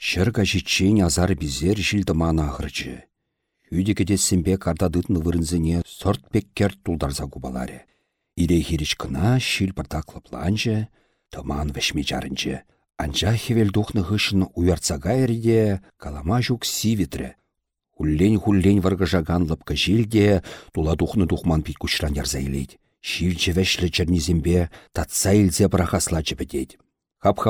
Шырга житчен азар бізер мана ағырчы. Үйде кедесімбе кардадытны вырынзыне сорт пек керт тулдарза кубаларе. Ире хиріш кына шил планчы, тыман вешме жарынчы. Анча хевел духны хышын уярцага эриде калама жук сивитре. Хуллень-хуллень варгажаган лапка жилде тула духны духман пит кучран ярза илейд. Шилче вешлі чернизембе татса илзе брахасла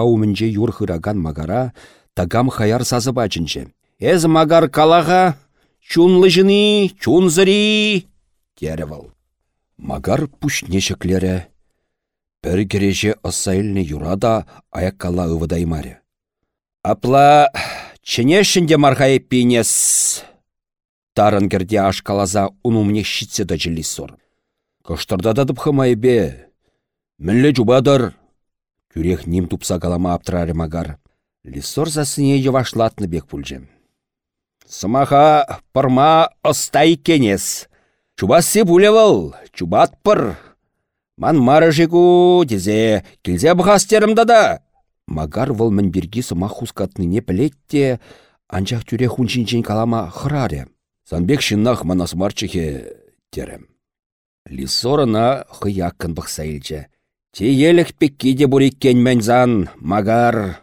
умінже юр хыраган магара тагам хаяр сазы бачынче. Эз магар калаға, чунлы жыны, чунзыри, теревал. Магар пушне шеклері, Пір кереже ысайлны юрада аяққала ывыдаймаре. Апла ченешінде мархай пинес. Тарын керде ашкалаза унумне щитсе да жылі сор. Кыштырда да бе. Мінлі жубадыр. Күрех ним тупса калама аптырары магар. Лисор засыне евашлатны бек пульжем. Сымаха пырма ыстай кенес. Чубасы пулевал, чубат пыр. Ман марыжыгу дезе килзе бұғастерімді да. Магар вăл мӹнбирги сыма хускатныне пілетте, анчах тюре хунчинчен калама хыраре. Санбек шиннах манас марчыхе терем. Лисорына хыяккын бұқса. Те елік пекке де буриккен мәнзан, магар.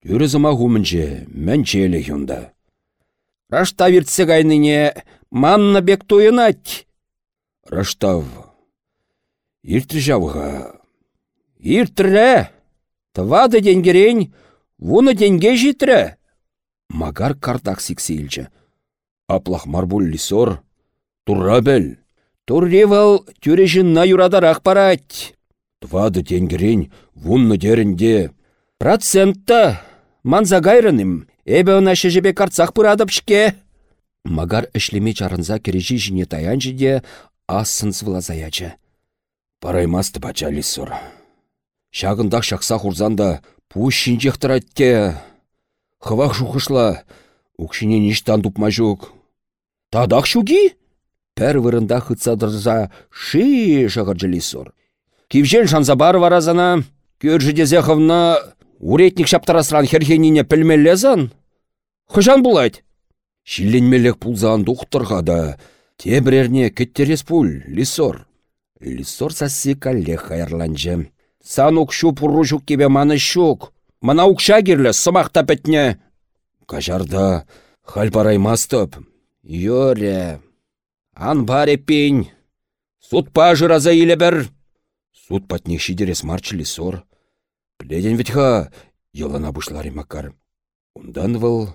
Түрі зыма хумынче, мән челі юнда. Рашта виртсе гайныне, манна бек туйынать. Раштав, Иртрі жауға. Иртрі! Твады денгерен, вуны денге житрі. Магар кардақ сіксейлчі. Аплах марбул лисор. Турра бәл. Турревал на юрадарақ парать. Твады денгерен, вунны дерінде. Процентта. Манза гайрыным. Эбе она шежебе карцах пырадып шке. Магар ішлеме чарынза кережі жіне таянжы де асын свылазаячы. Параймасты пача лисор. Шағындақ шақса хурзанда пу шинжектіратте. Хывақ шухышла, укшине ништан тупма жүк. Тадақ шуги? Пәр вырында хытсадырза ши жағыржы лисор. Кивжен шанза бар варазана, көржі дезеховна уретник шаптарасран херхенине пілмелезан? Хыжан булайт? Шилленмелек пулзан дұқтырға да, тебірерне кеттерес пул, лисор. Лисор сасси калле хайрланчы. Сан укшу пурру жүк кебе маны шук. Мана укша керлі сымақта пәтне. Кажарда хал параймастып. Йоре. Ан баре пень. Суд пажыраза иле бір. Суд патне шидерес марчы лисор. Пледен ведь ха, йылана бұшлари макар. Ундан выл,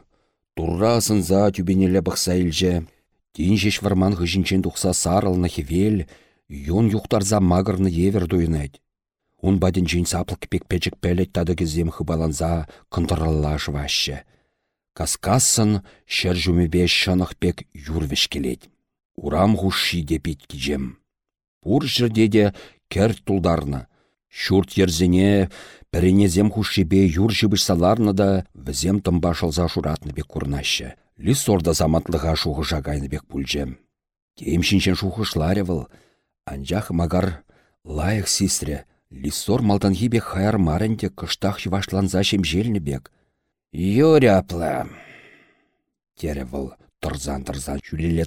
турра за тюбенелі бұқса илже. Тин варман хыжинчен тұқса сарылны хевел, Юн юхтарза магырны евер дуйнайд. Он бадин жин саплык пек печек пелет тады кезем хыбаланза кынтыралла жваще. Каскасын шер жүмебе шынық пек юрвеш келет. Урам ғуши депет кижем. Пур жерде кер тулдарны. Шурт ерзіне пірінезем хушибе юр саларны да візем тымбашылза шуратны бек курнаще. Лис орда заматлыға шуғы бек пульжем. Темшіншен шуғы шларевыл, Анжах магар лайық сестре, лисор хибе хайар маренде кыштах шивашланза желні бек. Юряпла. Тере выл тұрзан-тұрзан жүлеле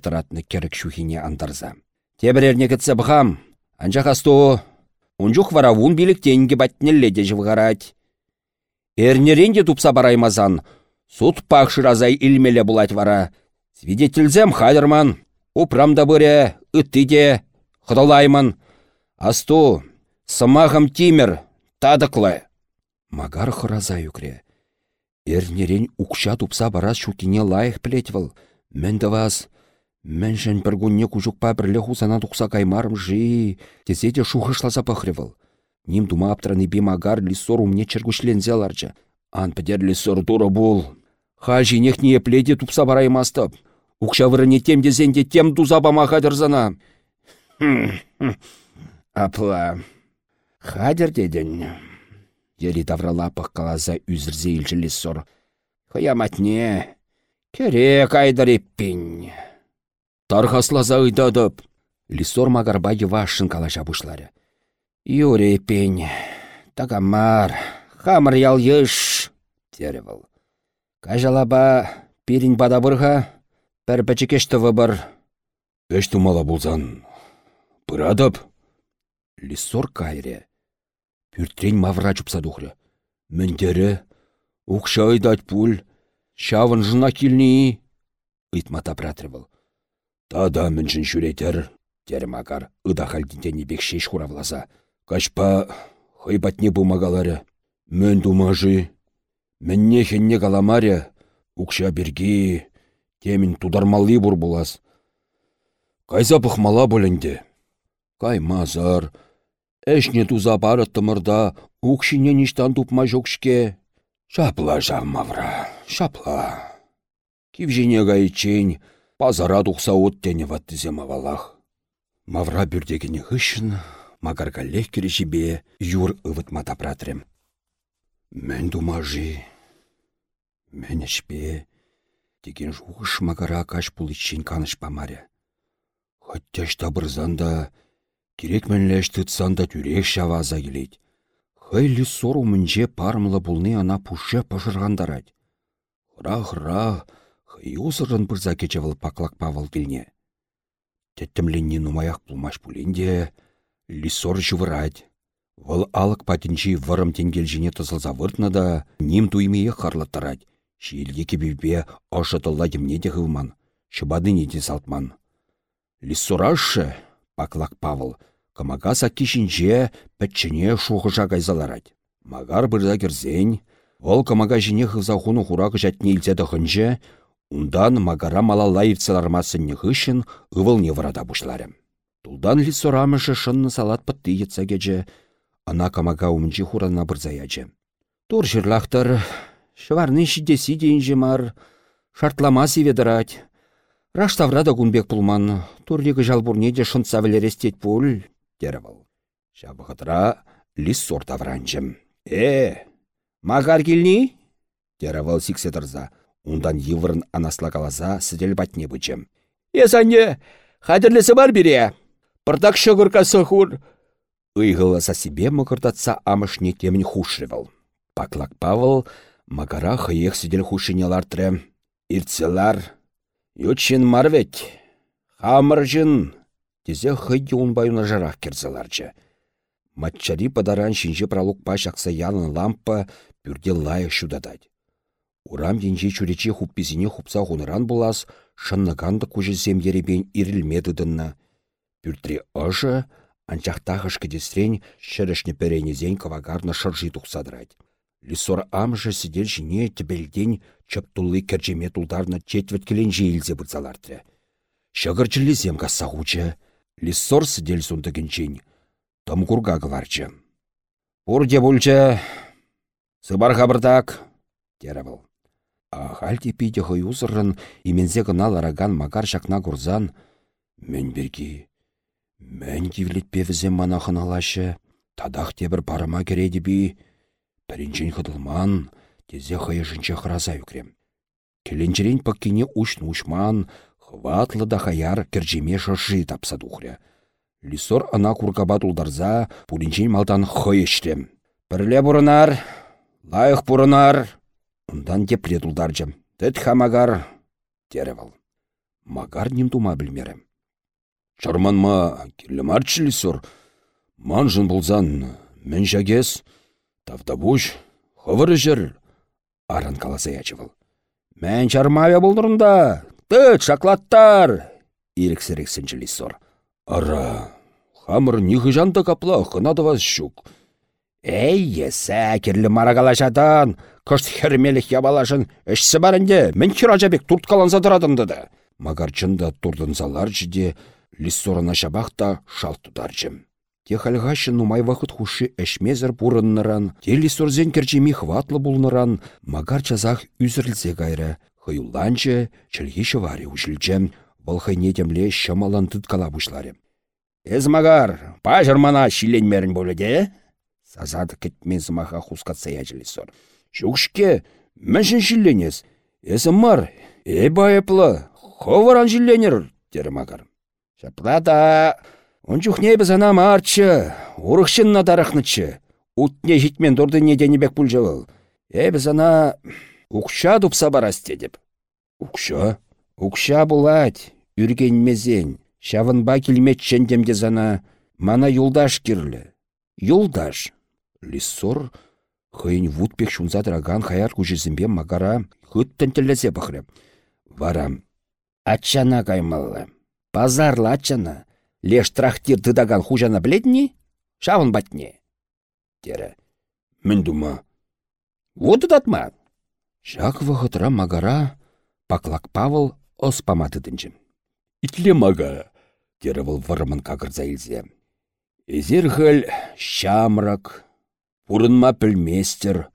керек шухине антарза. Тебірерне кетсе бұхам, анжақ асту, ұнжуқ вара ұн биліктенге бәтнелле де жывғарать. Эрнеренде тупса бараймазан, суд пақшыразай илмеле бұлать вара. Свидетельзем хайдырман, упрамда бұре, үтті Құдалаймын. Асту, сымағым тимір, тадықлы. Магар хыраза юкре. Эрнерен укша тупса барас шукине лайық плетвал. Мен вас, мен жын бір күнне күжікпа бірлі хусана тұқса каймарым жи, тезеде шухышласа пахревал. Ним тума аптыраны би магар лисор умне чергушлензе ларча. Ан педер лисор тура бол. Ха жинех не пледе тупса бараймастып. Укша вырыне тем дезенде тем туза бамаға дырзана. Апла. Хадер деден. Дери тавралапық қалаза үзірзе илчілі сор. Хаяматне. Керек айдар еппен. Тархаслаза ұйдадып. Лисор магарба вашын калаша бұшлары. Юре еппен. Тагамар. Хамыр ял еш. Теревал. Кажалаба пирин бада бұрға, бір бәчекештіві бір. Эш тумала болзан. Бұрадып. Лисор кайре. Пүртрен мавра чупса духры. Міндері, ұқша айдать пуль, шавын жына килни. Ыйтмата пратрывыл. Тада міншін жүретер, дері магар, ыда халдинтені бек шеш хуравласа. Кашпа, хайбатне бумагалары. Мін думажы. Мінне хенне каламаре, ұқша берге, темін тудармалы бұр болас. Кайза пықмала бөлінде. Кай мазар, Эшне туза барыттымырда, укшине ништан тупма жокшке. Шапла мавра, шапла. Кивжине гайчень, пазара тухса оттене ваттызе мавалах. Мавра бүрдегіне хышын, магарга лехкері жібе, юр ывытма тапратрем. Мен думажи, мен ішпе, деген жуғыш магара каш пулычын каныш памаре. Хотя штабырзанда, Керек мәнләш тытсанда тюрек шаваза келет. Хайлі сору мінже пармлы бұлны ана пушы пашырғандарад. Хра-хра, ұсырын бірза кечевіл паклак павыл келне. Тәттімленне нумаяқ бұлмаш бұленде, лисор жывырад. Вăл алық патинчи вырым тенгел тызылза выртны да, ним туймее харлаттарад. Шиелге кебебе ашы тылла демне де ғылман, шыбады неде салтман. Лисорашы, паклак Павыл, Камага кишинче пәтчіне шуғыжа кайзаларад. Магар бірза керзен, ол камага жіне хывза хуну жәтне илзеді хынче, ундан магара малала ирцелармасын нехышын ывыл не варада бушларым. Тулдан лицорамышы шынны салат пытты етса кече, ана камага умчи хурана бірзаячы. Тур жырлақтыр, шыварны шидесі дейінже мар, шартламас еведірать. Раштаврада кунбек пулман, турлегі жалбурне де шынца вілерестет пуль, тервал. Шабығытыра лис сорта вранчым. Э, магар келни? Тервал сиксе тұрза. Ундан еврын анасла каласа сідел батне бычым. Есанне, хадірлесі бар бире. Пырдак шығыркасы хур. Ыйғыласа себе мұқыртатса амышне темін хушрывал. Паклак Павыл магара хыйық сидел хушинелартры. Ирцелар, ючен марвет, хамыржын, Тезе хыйде унбаюна жарах керзаларчы. Матчари падаран шинже пралукпа шақса ялын лампа пюрде лайық шудадать. Урам енже чурече хуппизине хупса хуныран булас, шыннығанды кужесем еребен ирілмеді дынна. Пюртре ыжы, анчақтағыш кедестрен шырышне перенезен кавагарна шыржи тухсадырать. Лисор амжы сидел жіне тібелден чыптулы керчеме тулдарна четвет келенже илзе бұдзалартры. Шығырчылезем кассағучы, лиссор сидел сундыгінчен. Том курга кыларчы. Пурде бульчы, сыбар хабыртак, теревыл. Ахальти пиде хыюзырын имензе гына лараган макар шакна курзан. Мен берги, мен кивлетпевізем мана хыналашы, тадах тебір парыма кереді би. Пәрінчен хыдылман, тезе хыйышынче хыраза юкрем. Келенчерен паккене ушн-ушман, Хватлы да хаяр кіржеме шыршы тапса духря. Лисор ана куркаба тулдарза, малдан хой іштем. Бірле бұрынар, лайық бұрынар. Ундан тепле тулдаржым. Тет хамагар, теревал. Магар ним тума білмерім. Чарман ма, келімарчы лисор. Манжын бұлзан, мен жагес, тавдабуш, хывыры жыр. Аран каласа ячывал. Мен чармавя болдырында, Тыт, шаклаттар! Ирексерексенчі лисор. Ара, хамыр нихыжанды капла, хынады вас щук. Эй, есе, керлі марағалашадан, кышт хермелік ябалашын, әшсі барынде, мен хирajабек турткаланса тұрадынды да. Магарчында турдынзалар жиде, лиссорына шабақта шалт тударчым. Те хальгашын нумай вақыт хушы әшмезір бұрынныран, те лиссорзен керчеми хватлы бұлныран, магар чазақ үзірлзе гайры, Хыюланчы, чілгі шывари ұшілчем, бұл хайне темле шамалан тұткала бұшлары. Эзмагар, пажырмана шиленмерін бөліде? Сазады кетмен зымаға хускатса яжілі сор. Жүкшке, мәшін шиленес. Эзім мар, эй байыплы, ховаран шиленер, дері магар. Шаплата, он жүхне біз марчы, урықшын надарықнычы. Утне житмен дұрды недені бек бұл жывыл. Эй біз ана Укша тупса барас дедіп. Укша? Укша булать, үргенмезен. Шавынба келмет чендемде зана. Мана юлдаш кирлі. Юлдаш. Лиссор хыйын вутпек шунза драган хаяр күжізімбе магара хыт тінтілізе бұхры. Варам. Ачана каймалла. Базарлы ачана. Леш трактир тыдаган хужана білетні? Шавын батне. Тері. Мін дума. Вот датма. Жак вғытра магара паклак Павыл оспаматы дінчім. Итле мага, тері выл вырымын кагырза илзе. Эзер шамрак, пурынма пілместер.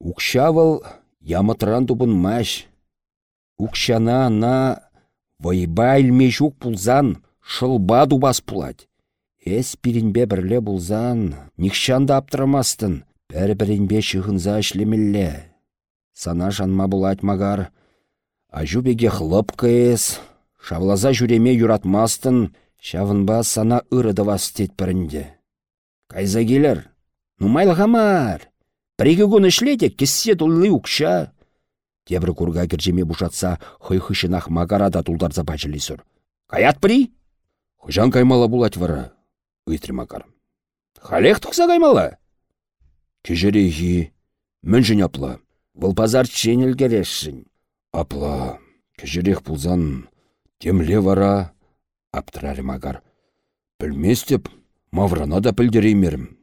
Укшавыл ямытран тубын маш. Укшана на вайба илмешук пулзан шылба дубас пулать. Эс пиринбе бірле булзан, нихшанда аптырамастын, бәрі-бірінбе шығынза ішлемелле. Сана жанма булать магар. Ажубеге хлып кэс, шавлаза жүреме юратмастын, шавынба сана ырыды вастет бірінде. Кайза келер, Біреге күн ішлете кессе тұллы ұқша. Тебір курга кіржеме бұшатса, хый-хышынақ магарада тұлдарза бачылисыр. Каят при? Хыжан каймала булать вара ыйтрре макар. Халех тұқса каймала? Кежерехи, міншін апла. Бұл пазар ченел керешшін. Апла, кежерех пулзан, темле вара, аптырары магар. Білместеп, маврана да пілдереймерім.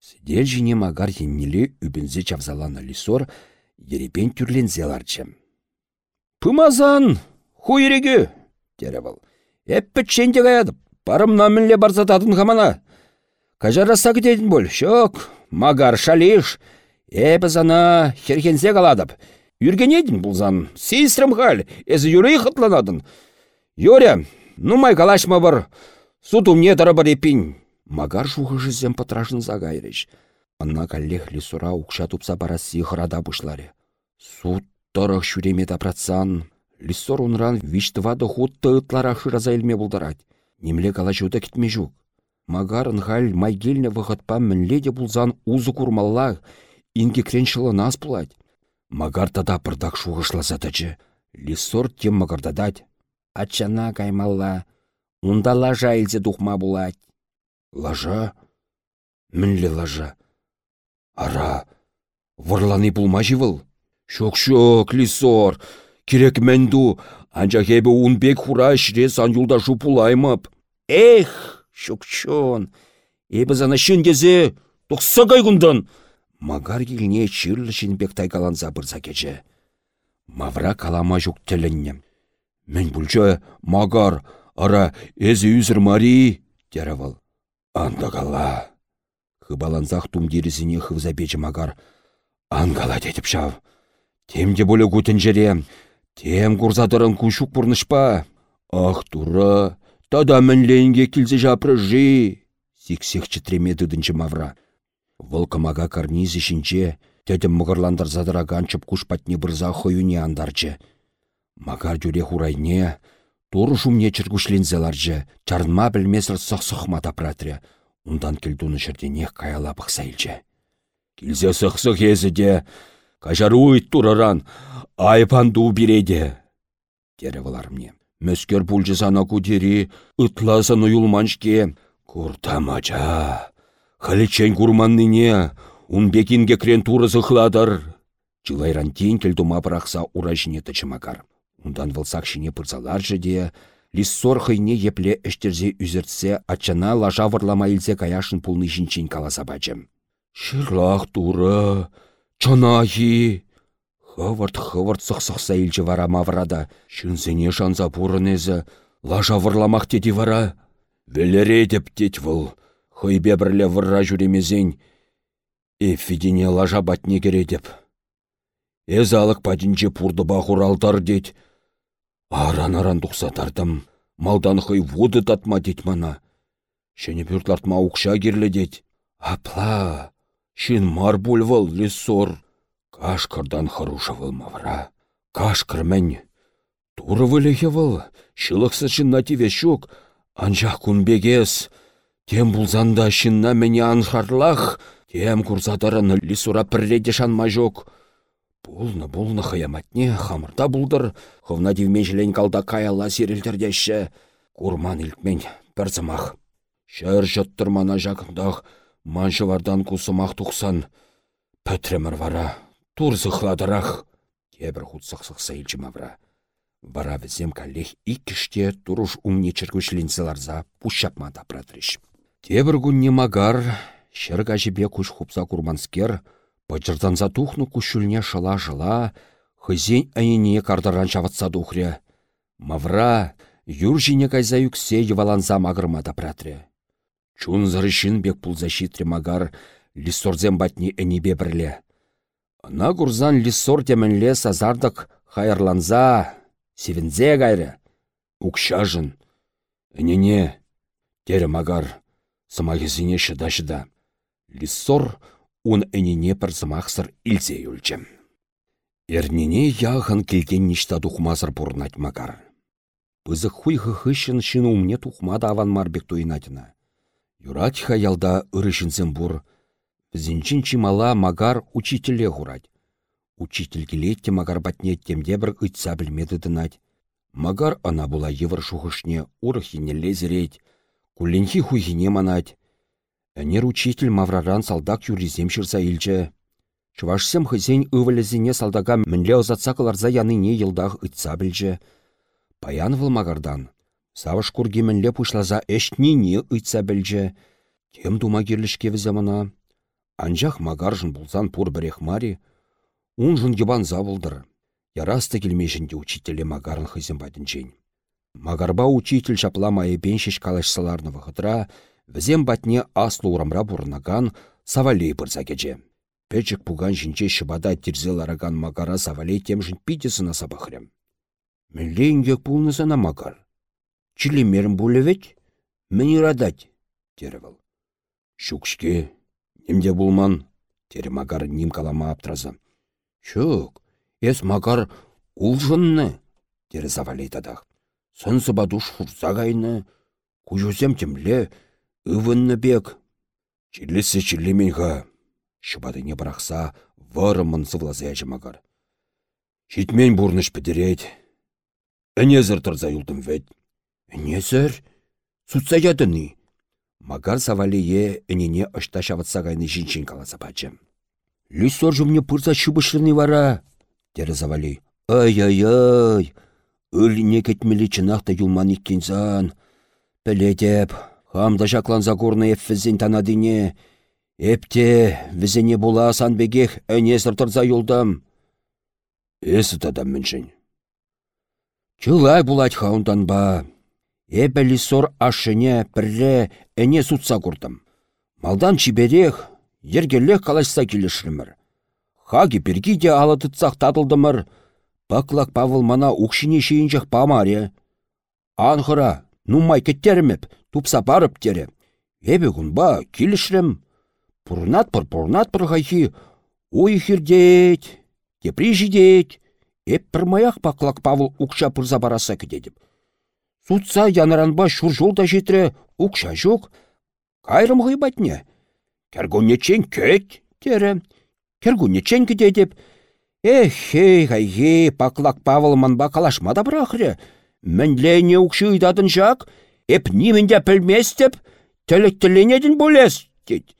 Сидел жіне магар еннеле үбінзе чавзаланы лисор, ерепен түрлензе ларчым. Пымазан, хуйреге, дері бұл. Эппі ченде каядып, Барым намінле барзататын хамана. Кажараса кететін бол. Шок, магар шалиш. Эбі зана херхензе каладып. Үрген едін бұл зан. Сейстрім хал, әзі юрей қытланадын. Йоря, нумай калашма бар. Суд умне тара бар епин. Магар жуғы жизем патрашын загайрыш. Анна каллех лисура укша тупса барасы хырада бұшлары. Суд тарах шүреме тапратсан. Лисор унран виштыва дохуд тыытлара шыраза илме бұлдарать. Немле калачута китме жук. Магарын халь майгельне вғытпа мінледе бұлзан узы курмалла, инге креншылы нас пулать. Магар тада пырдак шуғышласатычы. Лисор тем магардадать. Ачана каймалла. Унда лажа илзе духма булать. Лажа? Мінле лажа. Ара, вăрланы пулма живыл. Шок-шок, лисор. Керек мәнду, Анча хебе унбек хура шре сан юлда пулаймып. Эх, шукчон, эбі зана шынгезе, тұқса кайгундан. Магар келіне чирлі шынбек тайкаланса бірза кече. Мавра калама жүк тіліннем. Мен бүлчі, магар, ара, эзі үзір мари, деравал. Анда кала. Хыбаланзақ тумдерізіне хывза бечі магар. Ангала детіп шав. Темде болы күтін жерем. Тем курзадырын кушук пурнышпа. Ах, тура, тада мінлейінге кілзе жапры жи. Сиксек чітреме дыдынчы мавра. Вылкымага карнизи шинче, тәдім мұғырландар задыраган чып кушпатне бұрза хойуне андарчы. Магар жүре хурайне, тур шумне чыргушлензеларчы, чарнма білмесір сық-сықма тапратря. Ундан келдуны шырденех каяла бұқсайлчы. Кілзе сық-сық езіде, кажаруй тураран, айпанду биреде. Тере мне. Мөскер пульчы сана кутери, ытласын уюлманшке. Куртамача. Халичен курманныне, унбекинге крен турысы хладар. Чылайран тень келдума прақса уражіне тычымакар. Ундан вылсақ шине пырсалар де, лиссор хыйне епле әштерзе үзіртсе, ачана лажа варлама илзе каяшын пулны жинчен каласа бачым. Шырлах тура, чанахи, Хывырт хывырт сықсықса илчі вара маврада. Шынсене шанса пурынезі. Лажа вырламақ теті вара. Велере деп тет выл. Хыйбе бірле вырра жүремезен. Эфидене лажа батне кере деп. Эзалық падінче пурды бақуралдар дет. Аран-аран тұқсатардым. Малдан хый воды татма дет мана. Шені пүртлартма ұқша керлі дет. Апла, шын мар выл лесор. Кашкырдан харуша выл мавра. Кашкыр мән. Туры вылехе выл. Шылықсы чынна тиве шук. Анжақ күнбегес. Тем бұлзанда шынна мәне анхарлах. Тем курзадарын лисура пірреде шанма жоқ. Булны, булны хаяматне, хамырда булдыр, хывна дивмен жилен калда каяла сирелдердеші. Курман илтмен пірзімақ. Шәр жыттыр мана жақындақ, маншывардан кусымақ тұқсан. Пәтремір вара, турзықладырақ. Тебір худсықсықса илчімавра. Вара візем каллех иккіште туруш умне чыргүшлінселарза пушапмада пратрыш. Тебір күнне магар, шырга жібе күш хупса курманскер, Пачыртанса тухну кушулне шыла-жыла, хызен әйіне кардаран чаватса тухря. Мавра, юр жіне кайза юксе еваланса магырмада пратре. Чун зарышын бек пулза щитре магар, лиссорзем батни әнебе бірле. Ана гурзан лиссор темінле сазардық хайырланза, севензе гайры. Укшажын. Әнене, тере магар, самагезіне шыда-шыда. Лиссор ун әнене пірзымақсыр илзе юлчем. Эрнене яғын келген ништа тухмазыр бұрнат магар. Пызы хуй хышын шын умне тухмада аван марбек туйнатына. Юрать хаялда ырышынсен бур. Зинчин чимала магар учителе хурать. Учитель келетте магар батне темде бір үтса білмеді. Магар ана була евр шухышне урахине лезереть. Кулленхи хуйхине манать. Әнер учитель мавраран салдак юризем шырса илчі. Чувашсем хызен ывылезіне салдага мінле озатсақыларза яныне йылдах ұтса білчі. Паян выл магардан. Савыш курги мінле пушлаза әшніне ұтса білчі. Тем дума керлішке віземіна. Анжақ магаржын бұлзан пур бірех мари. Унжын ебан завылдыр. Ярасты келмешінде учителе магарын хызен бадынчен. Магарба учитель шапла бен шеш калашсаларны вғытра, Візем батне аслы урамра бұрнаган савалей бұрза кеже. Пәчік пуган жінче шыбада терзел араган магара савалей темжін пидесіна сабахрем. Міллейн ек пулнысына магар. Чилемерін бұлевет, мені радать, теревіл. Шукшке, немде булман, тере магар ним калама аптраза. Шук, ес магар улжынны, тере савалей тадах. Сын гайны, кужусем темле, Ывынны бек. Чиллесі чиллемен ға. не барақса, варымын сывлазы әжімагар. Шитмен бұрныш підірет. Әнезір тұрза юлдым вет. Әнезір? Сутса ядыны. Магар савалие әнене ұшта шаватса гайны жинчин каласа бачым. Лүсор жүмне пырза шубышлыны вара. Дері завали. Ай-ай-ай. Өліне кетмелі чынақта юлман иккензан. Піледеп, Хамда жакланса курны эпфізін танадине. Эпте, візіне була санбегех әнесір тұрза юлдам. Эсі тадам міншін. Чылай булать хаундан ба. Эпі лисор ашыне пірле әне сутса курдым. Малдан чиберех, ергелех калашса келішілімір. Хаги біргі де алатытсақ тадылдымыр. Баклак Павыл мана укшине шейінжек памаре. Анхыра, нумай кеттеріміп, тупса барып тере. Эбе ба, килішрем. Пурнат пыр, пурнат пыр хайхи. Ой хирдеть, тепри жидеть. Эп пырмаях паклак Павыл укша пырза бараса кедедіп. Сутса янаранба шур жолда жетірі укша жоқ. Кайрым ғайбатне. Кергуннечен кет, тере. Кергуннечен кедедіп. Эх, хей, хай, паклак Павыл манба калашмада бірақыры. Мінлене укшы ұйдадын жақ, Эп нимінде пілместіп, тіліктіленедін болес, дед.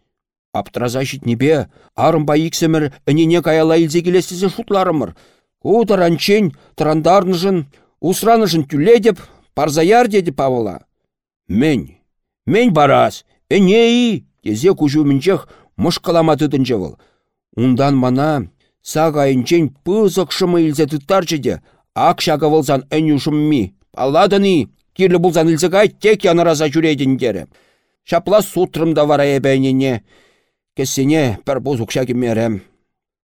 Аптыраза небе, арымба иксімір, әнене каяла илзе келесізі шутларымыр. Кудыр анчен, трандарныжын, усраныжын түледіп, парзаяр деді Павла. Мен, мен барас, әнеи, тезе күжу мінчех мұшқаламатыдын жевыл. Ундан мана, сағайынчен пызық шымы илзе тұттар жеде, ақ шаға болсан ми, паладыны, Кирлі бұлзан ілзігай тек яныраза жүредіндері. Шапла сутрымда вара ебәйнене. Кесене пір бұз ұқша кемерем.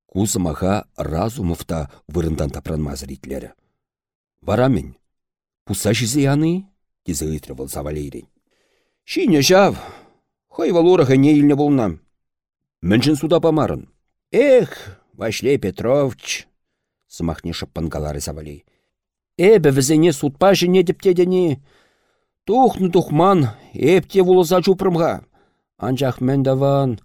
Кузымаға разумовта вырындан тапранмазыр итлері. Вара мен, пуса жізе яны? Кезі. Шине жав, хайвал урығы не илне болнам. Міншін суда памарын. Эх, Вашлей Петрович, сымахне шыппангалары завалей. Эбі візіне сутпа жіне дептедені. Тухны тухман, эпте вулыза чупрымға. Анжақ мен даван,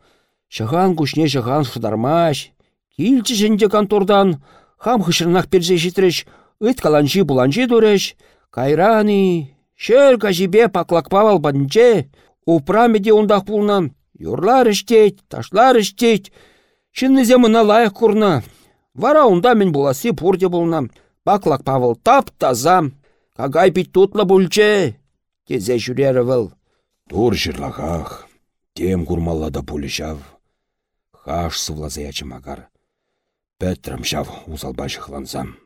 шыған күшне шыған шыдармаш, Илчі контордан, хам хышырнақ перже житреш, ыт каланчи буланчи дуреш, кайрани, шер кажибе паклакпавал банче, упрамеде ундах пулна, юрлар іштет, ташлар іштет, Шыннызе мына лайық курна. Вара унда мен буласи пурде булна. Баклак павыл тап таза. Кагай пить тутлы бульче. Тезе жүрері выл. Тур жырлағақ. Тем курмаллада пулешав. Хаш сывлазаячы магар. Петрам шав узалба жықлансам.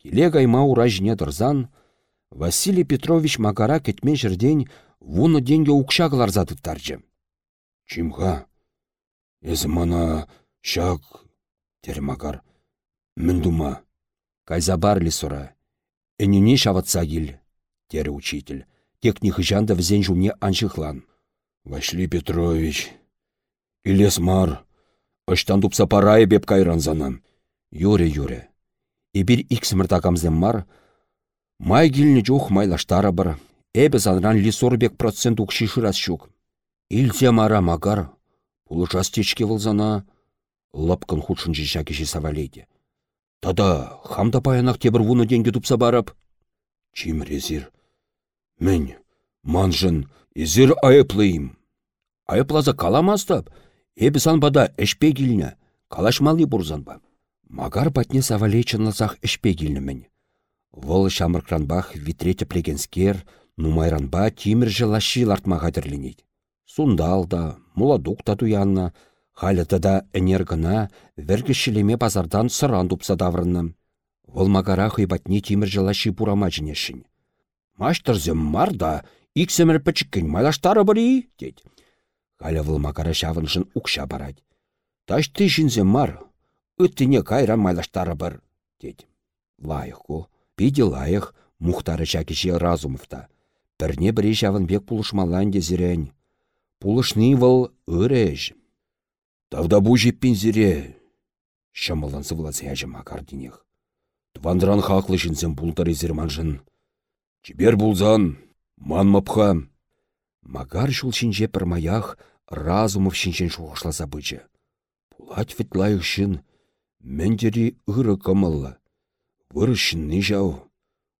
Келе гайма ура жіне дырзан, Василий Петрович магара кетме жерден вуны денге укшағылар задыттаржы. Чимха, Эзі мана шак термагар. Міндума. Кайза бар лисура. Энюне шаватса кил, тері учитель. Тек нихыжанда візен жумне аншықлан. Василий Петрович, илес мар, ыштан тупса парай беп кайранзанам. Юре, юре. Эбір иксімір тағамзен мар, май килні жух майлаштара бір. Эбі занран лисорбек процент укши шырас шук. Илзе мара магар, Пулыжас течке вылзана, лапкан худшын жиша кеші савалейде. Тада, хамда паянақ тебір вуны денге тупса барып. Чим резир. Мен, манжын, езір айыплыйым. Айыплаза каламастап, эбі санбада әшпе келіне, калашмалы бұрзанба. Магар батне савалей чынласақ әшпе келінімін. Вол шамыркранбах витрете плегенскер, нумайранба тимір жылаши лартма қадірленейді. Сундалда, муладук та туянна, халята да энергына, вергішілеме базардан сыран тупса даврынна. Вол магара хыйбатне тимір жылаши пурама жінешін. Маштырзем марда, иксемір пічіккен майлаштары бірі, дед. Халя выл магара шавыншын укша барад. Таш ты мар, үттіне кайран майлаштары бір, дед. Лайық ку, пиде лайық, мұхтары жакеше разумовта. Бірне бірі жавын бек пулышмалан дезірен. Пулышны. Тавда бу жеппин зире. Шамалан сывлацы әжі макардинех. Твандран хаклы жінсен пултар манжын. Чибер булзан, ман мапха. Магар шул шинже пір маях, разумов шинчен шуғышла забычы. Пулать вет лайық шын, мендері ыры камалла. Выры шынны жау.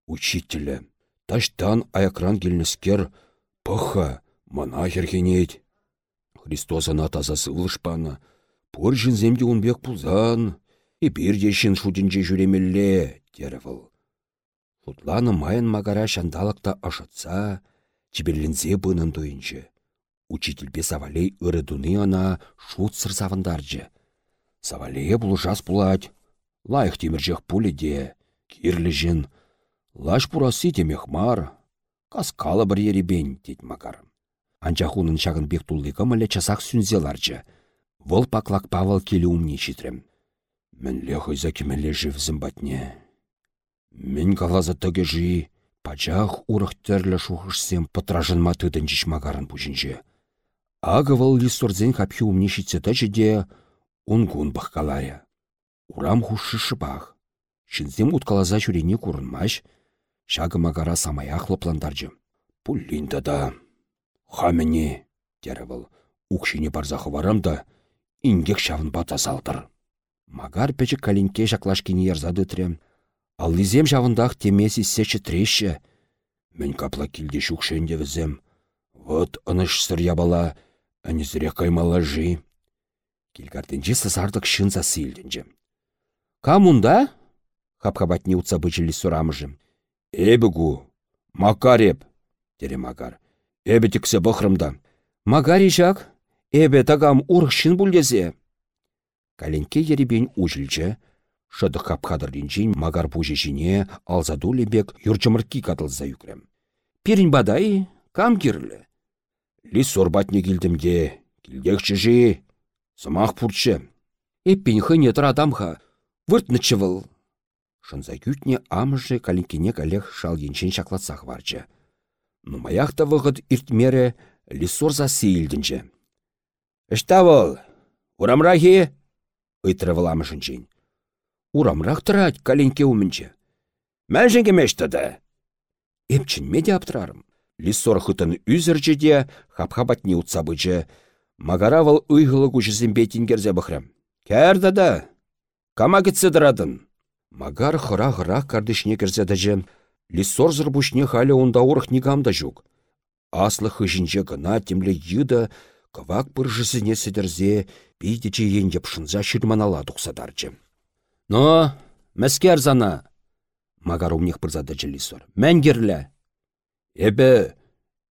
Учителі, таштан аякран келнескер, пыха, Мана херхенет. Христосына тазасы ылышпаны. Пор земде унбек пулзан. И бирде шын шудинже жүремелле, дері выл. Хутланы майын магара шандалықта ашытса, чиберлензе бынын тойынчы. Учительбе савалей ырыдуны ана шут сыр савындаржы. Савалее бұл жас пулать. Лайық теміржех пуледе, жын. Лаш пурасы темех мар. Каскалы бір еребен, дед магар. Анча хунын шағын бек туллы кымылі часақ сүнзе. Вол паклак Павыл келі умне читрем. Мен лехойза кемеле жив зымбатне. Мен калаза тăге жи, пачах урых терлі шухышсем пытражын матыдын жишмагарын пучинче. Ага вăл листорзен хапхи умне шитсе де, унгун бахкаларя. Урам хушшы шыпах. Шинзем уткалаза çурене курынмаш, шагы магара самаях лыпландарчы. Пуллинда да. Хамене, тері бұл, укшине барзақы да, ингек шавын бата салдыр. Магар печі калинке жақлашкені ерзады трем. Ал лизем жавындақ темесі сечі треші. Мен капла килде шукшенде візем. Вот ыныш сыр ябала, әнізірек каймала жи. Келгарденже сазардық шынса силденже. Камунда? Хапхабатне утса бычылі сұрамыжым. Эбігу, макареп, Магар. Эбе тіксе бұқырымда. Магари жак, эбе тагам урықшын бүлдезе. Каленке еребен ұжылчы, шыдық капқадырденжен магар бұжы жіне алзаду лебек юрчымырки катылза юкрем. Перін бадай, кам кирлі? Лис сорбатне келдімде, келдекші жи, сымақ пұртшы. Эппен хыне адамға, выртнычы выл. Шынза күтне амыжы каленкене калех шал еншен шаклатсақ варчы. Нумаяқта вғыт иртмере лисорза сейілдінчі. Ішта вол, урамрахи? Ыйтрывыл амышынчен. Урамрақ тұрад каленке умінчі. Мәлжінге мештіді. Эпчін меде аптырарым. Лисор хытын үзірчеде хапхабатне утсабычы. Магаравыл ұйғылы күшізін бетінгерзе бұхрым. Кәрді да, кама кетсе дырадын. Магар хыра-хыра кардышне керзедіжі. Лисорзыр бұшне халі онда орық негамда жүк. Аслы хыжінже гына темлі йыды, кывак пыржысыне сідірзе, бейдече ендеп шынза шырманала тұқсадарчы. Но, мәскер зана, Магар умнех пырзады Лисор. Мәнгерлі. Эбі,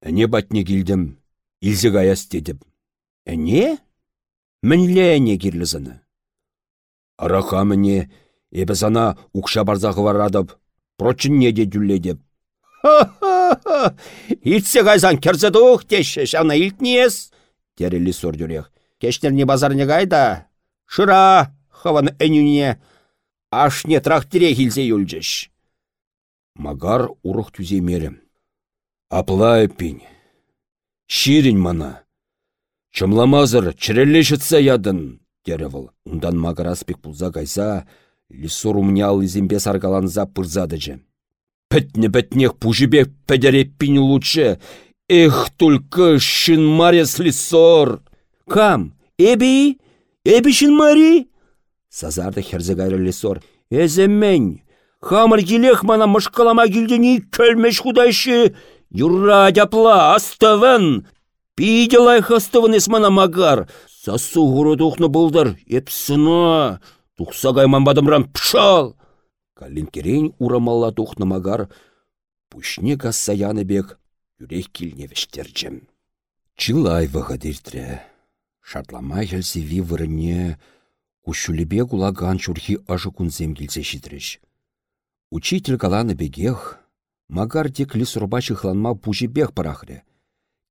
әне батне келдім, илзі гаяс дедіп. Әне? Мінле әне керлізіні. Араха міне, эбі зана ұқша барзағы варадып, прочын не де дүлледеп. Ха-ха-ха! Итсе гайзан керзеді уқ деші, шана илтнес. Дері Лисор дүрех. Кештерне базарне гайда. Шыра, хаваны әнюне. Ашне трактире хилзе юлжеш. Магар урық түземері. Аплай пин. Ширин мана. Чымламазыр, чірелешітсе ядын, деревіл. Ундан магар аспек пулза кайса, лисор умнял изембе саргаланза пырзадыжы. Пәтне-пәтнех пужибек пәдереппин лучше. Эх, только шын марес лисор. Кам, эби? Эби шын мари? Сазарды херзегайры лисор. Эземен, Хамыр келех мана мышқалама келдені көлмеш худайшы. Юра дяпла астывын. Пиделай хастывын мана магар. Сасу ғұры тухны бұлдыр. Епсына. Тухса гайманбадымран пшал. Калин урамалла тухны магар. Пушне саяны бек. Юрек келне вештерчім. Чилай вғадиртре. Шартламай хелсеви вырыне. Кушулебе кулаган чурхи ажы кунзем келсе Учитель каланы бегех, магар тек лисурба чыхланма бег парахре.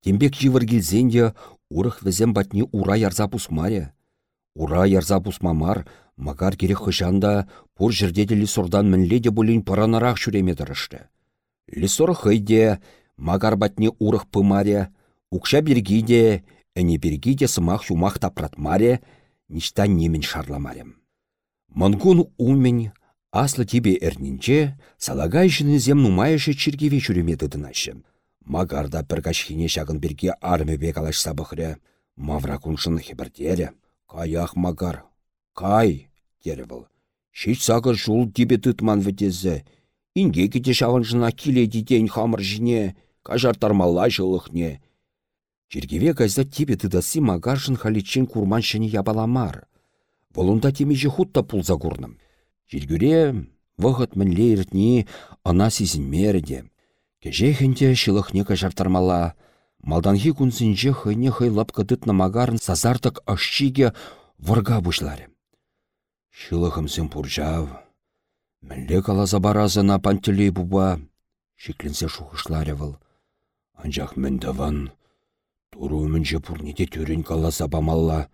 Тембек живыргилзенде урых візем батни ура ярза пусмаре. Ура ярза пусмамар, магар керек хышанда пур жердеде лисурдан мінледе бұлін паранарақ шүреме дырышты. Лисур хыйде, магар батни урых пымаре, укша бергиде, әне бергиде сымақ юмақ тапратмаре, ништан немен шарламарем. Мангун умен, Аслы тибе эрнинче, салагай зем нумайышы чиргеве чүреме дыдынашы. Магарда піркашхине шағын бірге армебе калашса бұхры. Мавра күншын хебірдері. Каях магар. Кай, дері бұл. Шеч сағыр жул тибе тұтман вітезі. Инге кете шағыншына киле диден хамыр жіне, кажартармалла жылықне. Чиргеве газда тибе тыдасы магаршын халичен курман шыне ябаламар. Волунда темеже хутта пулза курным. Жиргюре вғыт мінле иртні ана сизінмерде. Кежехінде шылықне кажартармала. Малданхи күнсінже хыйне хыйлап кыдытны магарын сазартық ашчиге вырга бұшлары. Шылықымсен пуржав. Мінле калаза баразына пантелей буба. Шекленсе шухышлары выл. Анжақ міндаван. Туру мінже пурнеде түрін каласа бамалла.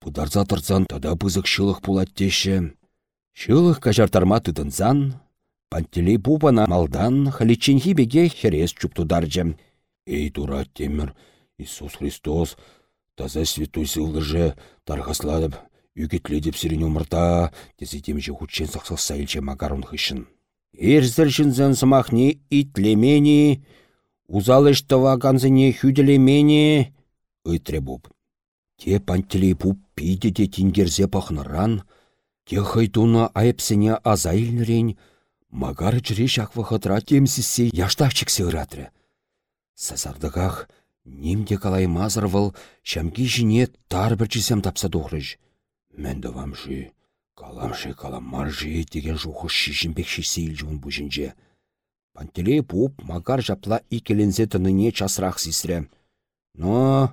Пударза тұрзан тада бызық шылық пулаттеші. Шылых кажартарма тытынсан, пантелей пупана малдан халиченхи беге херес чуптударчы. Эй, тура темір, Иисус Христос, таза святой сылдыжы тархасладып, үгетледіп сирен умырта, тезетемже хучен сақсақса илче магарун хышын. Эрзіршінзен сымахне итлемени, узалыштыва канзыне хюделемени, ыйтре буп. Те пантелей пуп пиде де тингерзе пахныран, Техай туна айыпсене аза магар жүре шақвы хытра темсізсе яштақчық сығыратры. Сазардығақ немде калай мазырвыл шамки жіне тар бір чесем тапса доғрыж. Мәнді вамжы, каламшы каламаржы деген жуғы шишінбек шисейл жуын бұжынже. Пантелей пуп магар жапла икелензе тыныне часырақ сисрі. Но,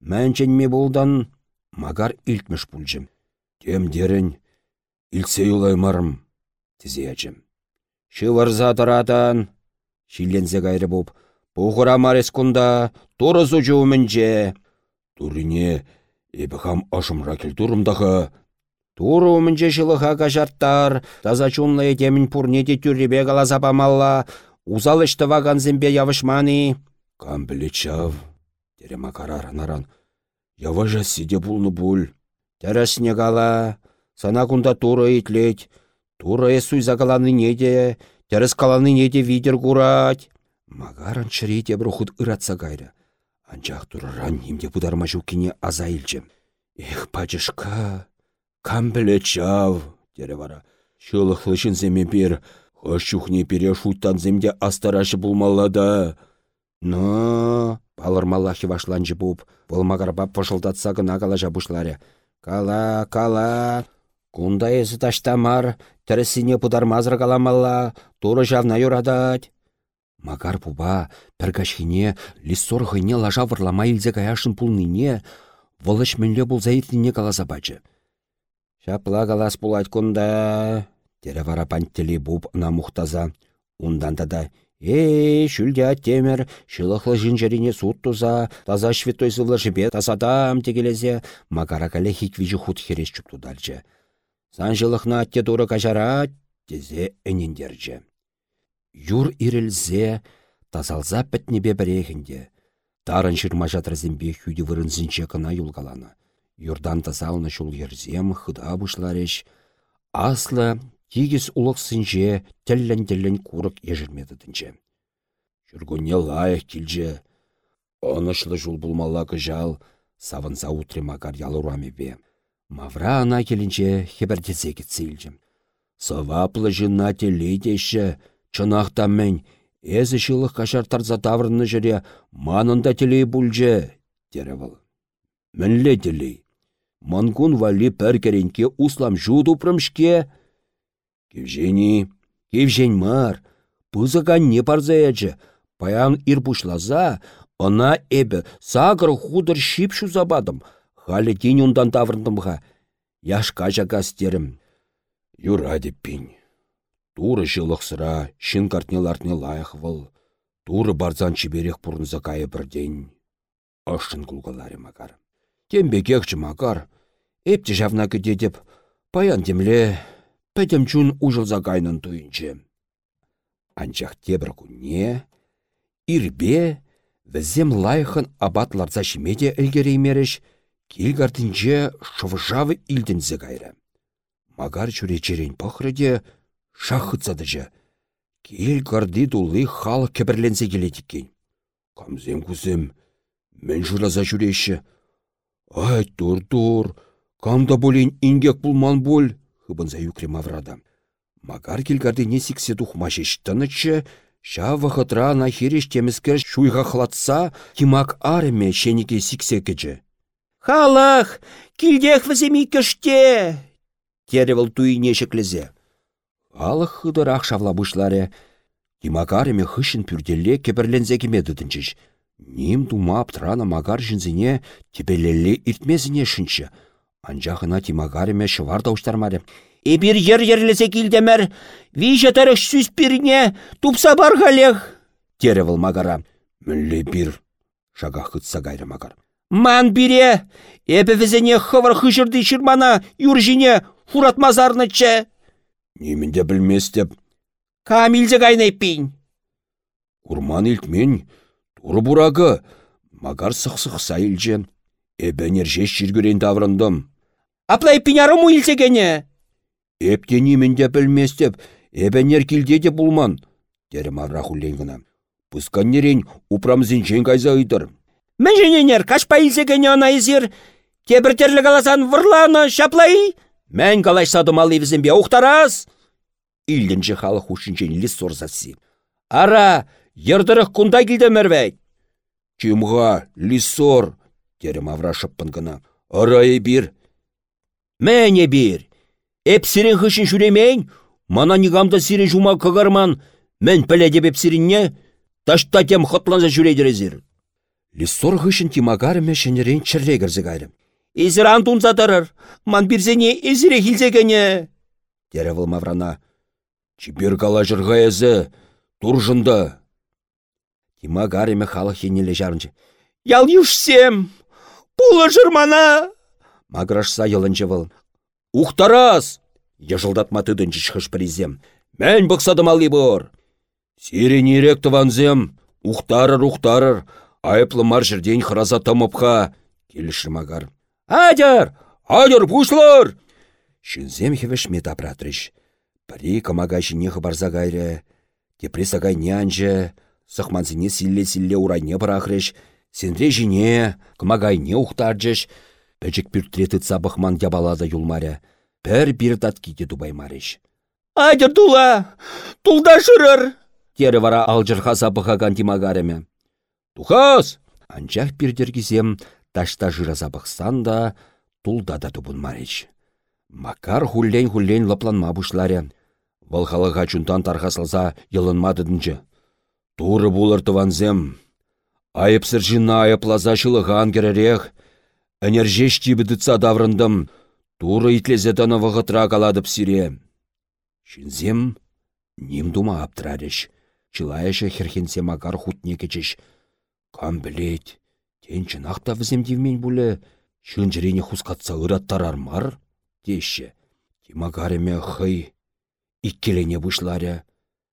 мәнченме болдан магар илтміш бұлжым. Темдерін, Илсе юлаймарым, тізе әчім. Шыварза тұратан, шиллензе кайры бұп, бұғыра марес күнда, тұрызу жүмінже. Турыне, ебі хам ашымра келтурымдағы. Туру мінже шылыға кажарттар, таза чунлы етемін пурнеде түрребе қалаза бамалла, узал ішті ваганзембе явышманы. Кам білечав, тере макарар наран, яважа сиде бұлны бұл. Тәрәсіне қала, Сана кунда тура итлеть. Тура эсуй закаланы неде, терес каланы неде видер курать. Магаран чырете брухут ыратса гайры. Анчах тураран немде бударма жукине аза илчем. Эх, пачышка, Кам чав, тере вара. Шылықлы земе бір, хош чухне пере шуттан земде астарашы булмаллада. Но, палырмаллахи вашланчы буп, болмагарба пошылдатса гына кала жабушларе. Кала, кала, кунда езі таштамар, тірісіне пұдармазыр каламалла, туры жавна юрадать. Макар пуба, піргашхине, лиссор хыне лажа вырлама илзе каяшын пулныне, вылыш мінле бұл заитіне каласа бачы. Шапла калас пулать кунда, тере вара панттелі буп на мухтаза. Ундан тада, Эй, шүлде темір, шылықлы жинжерине суд туза, таза шветой зывлы жібе тазадам тегелезе, макара кале хиквижі худ херес чүп тудальчы. Сан жылықна атте туры кажара, тезе әнендерчі. Юр ирілзе, тазалза пәтнебе бірегінде. Тарын шырма жатырзембе хүйді вырынзінче кына юлгаланы. Юрдан тазалны шул ерзем, хыда бұшлареш. Аслы Тигіз улықсынже тіллін-тіллін курық ежірмедідінже. Жүргөне лайық келже. Онышлы жул булмалла жал, савынса утремагар бе. Мавра ана келінже хебердезе кетсейлжім. Саваплы жына телейдеші, чынақтан мен, әзі шылық кашартарза таврынны жүре, манында телей бұлже, дері бұл. Мінле телей. Мангун вали пәркеренке услам жуду прымшке, Кевжени, кевжень мар, пызыган не парзаячы, паян ирбушлаза, она эбі сагыр худыр шипшу забадым, халі тень ундан таврындымға, яшка жага стерім. Юради пень. Туры жылықсыра, шын картнелартне лайық выл. Туры барзан чиберех пұрынза кайы бірден. Ашын кулгалары магар. Тембе кекчі магар. Эпті жавна деп, паян демле, пәтем чун ужылза кайнын туйынчы. Анчах тебір күнне, ирбе, візем лайхын абатларца шимеде әлгереймеріш, келгартынче шывжавы илдінзі кайры. Магар чуречерен пахрыде шахыцадыжы. Кел гарды дулы халық кебірленсе келетіккен. Камзем кузем, мен жыраза жүреші. Ай, тур-тур, камда болен ингек бұлман бол, хыбынса юкре маврада. Макар не сиксе тухмашеш тынычы, Ша вахытра на хереш темескер шуйға хлатса, тимак арме шенеке сиксе кече. Халах, килдех віземи кіште! Теревіл туйне шеклезе. Халах хыдырақ шавла бұшларе. Тимак арме хышын пүрделле кеберлензе кемедідінчіш. Ним тума аптырана магар жінзіне тебелелле иртмезіне шынчы. Анжағына тимагареме шывар дауштармаре. Эбір ер ерлесе килдемер, виже тарых сүз пирне тупса халех. Теревіл магара. Мүлле бір. Шаға хытса гайры магар. Ман бире, эбі візіне хывыр хышырды шырмана юржине че. Немінде білместеп. Камилзе гайнай пин. Урман илтмен, туры бурагы, магар сықсық сайылже. Эбенер жеш жүргірен таврындым. Аплай пинярым уилсегене. Эптені менде білместеп, эбенер килде де булман. Дері мавра хулленгіна. Пысканнерен упрамзен жен кайза ыйдыр. Мен жененер кашпа илсегене ана каласан вырланы шаплай. Мен калаш садым алывізімбе ухтарас. Илдінчі халық ушынчен лис сорзасы. Ара, ердірік кунда келді мәрвәй. Чымға, лисор, дері мавра шыппын гына. Арайы бір, Мәне. Эп сирен хышын жүремейн, мана нигамда сирен жума кагарман, мен пәләдеп эп сиренне, ташта тем хотланза жүрейдірезір. Лиссор хышын тимагары мәшінерен чірлегірзі гайрым. Эзір антун затарыр, ман бирзене эзіре хилзегене. Дері выл маврана. Чибір кала жырға әзі, туржында. Тимагары мә халық енелі жарынчы. Ял юшсем, пулы жырмана. Маграшса йылынчы выл. Ухтарас! Ежылдатма тыдынчы хыш призем. Мән бұқсадым алы бұр. Сирен ерек тыванзем. Ухтарыр, ухтарыр. Айыплы мар жерден хыраза тамыпха. Келішір магар. Адер! Адер, пушлар! Шынзем хевеш метапратрыш. Пари камага жіне барза гайры. Депрессагай нянжы. Сықманзіне силле-силле урайне барахрыш. Сенре не ухтарджыш. Пәчік пүртреті цабықман ябалада юлмаря. пір бір таткиде дубаймарыш. Айдыр тула, тулда шырыр. Тері вара алжырға запыхаган тимагареме. Тухас! Анчах пирдергізем ташта жыра запықсан да тулда да марыш. Макар хуллен-хуллен лапланма бұшларе. Вăл халыға чунтан тархасылса йылынмадыдынчы. Туры булыр тыванзем. Айыпсыр жина айыплаза шылыған керерех. Энержеш тибідітса даврындым. Туры итлезе таны вғытра сире. Шинзем ним дума аптырарыш. Чылайышы херхенсе макар хутне кечеш. Кам тен чынақта візем девмен бұлі, шынжырене хускатса ыраттар армар, деші. Тимагареме хый, иккелене бұшларя.